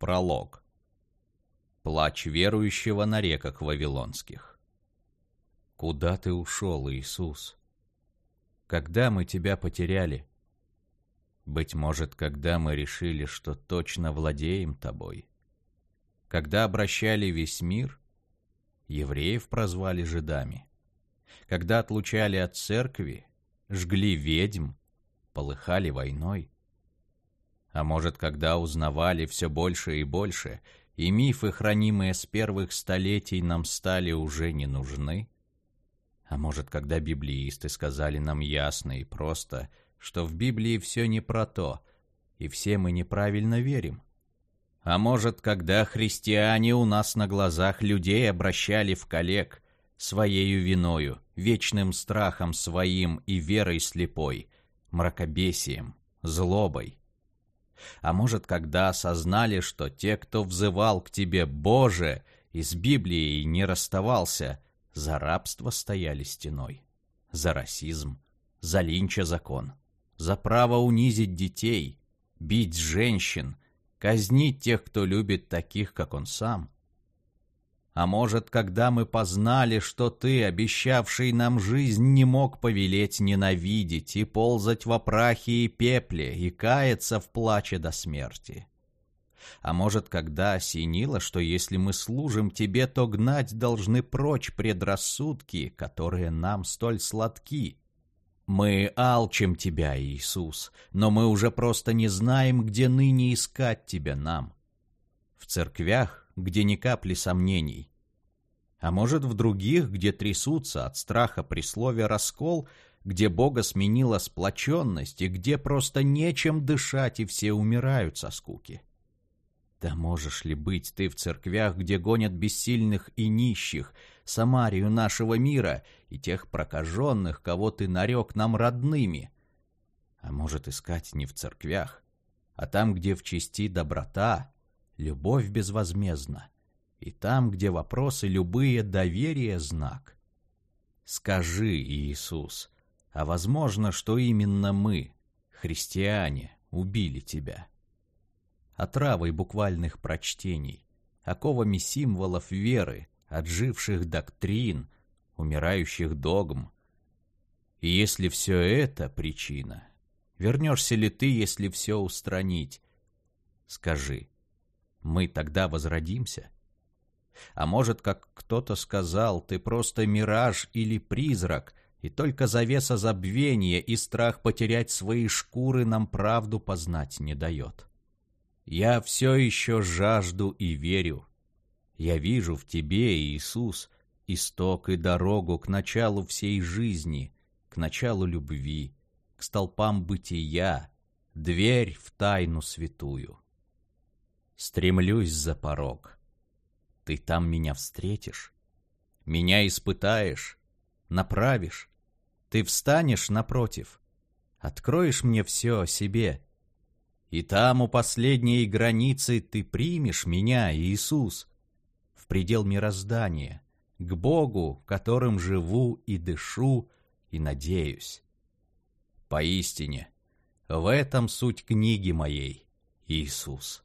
Пролог. Плач верующего на реках Вавилонских. Куда ты ушел, Иисус? Когда мы тебя потеряли? Быть может, когда мы решили, что точно владеем тобой. Когда обращали весь мир, евреев прозвали жидами. Когда отлучали от церкви, жгли ведьм, полыхали войной. А может, когда узнавали все больше и больше, и мифы, хранимые с первых столетий, нам стали уже не нужны? А может, когда библеисты сказали нам ясно и просто, что в Библии все не про то, и все мы неправильно верим? А может, когда христиане у нас на глазах людей обращали в коллег своею виною, вечным страхом своим и верой слепой, мракобесием, злобой? А может, когда осознали, что те, кто взывал к тебе, Боже, из Библии не расставался, за рабство стояли стеной, за расизм, за линча закон, за право унизить детей, бить женщин, казнить тех, кто любит таких, как он сам — а может, когда мы познали, что ты, обещавший нам жизнь, не мог повелеть ненавидеть и ползать во прахе и пепле, и каяться в плаче до смерти? А может, когда осенило, что если мы служим тебе, то гнать должны прочь предрассудки, которые нам столь сладки? Мы алчим тебя, Иисус, но мы уже просто не знаем, где ныне искать тебя нам. В церквях где ни капли сомнений. А может, в других, где трясутся от страха при слове «раскол», где Бога сменила сплоченность и где просто нечем дышать и все умирают со скуки. Да можешь ли быть ты в церквях, где гонят бессильных и нищих, Самарию нашего мира и тех прокаженных, кого ты нарек нам родными? А может искать не в церквях, а там, где в чести доброта, любовь безвозмездна, и там, где вопросы любые доверие знак. Скажи, Иисус, а возможно, что именно мы, христиане, убили тебя? Отравой буквальных прочтений, оковами символов веры, отживших доктрин, умирающих догм. И если все это причина, вернешься ли ты, если все устранить? Скажи, мы тогда возродимся? А может, как кто-то сказал, ты просто мираж или призрак, и только завеса забвения и страх потерять свои шкуры нам правду познать не дает. Я все еще жажду и верю. Я вижу в тебе, Иисус, исток и дорогу к началу всей жизни, к началу любви, к столпам бытия, дверь в тайну святую. Стремлюсь за порог. Ты там меня встретишь, меня испытаешь, направишь. Ты встанешь напротив, откроешь мне все о себе. И там у последней границы ты примешь меня, Иисус, в предел мироздания, к Богу, которым живу и дышу, и надеюсь. Поистине, в этом суть книги моей, Иисус.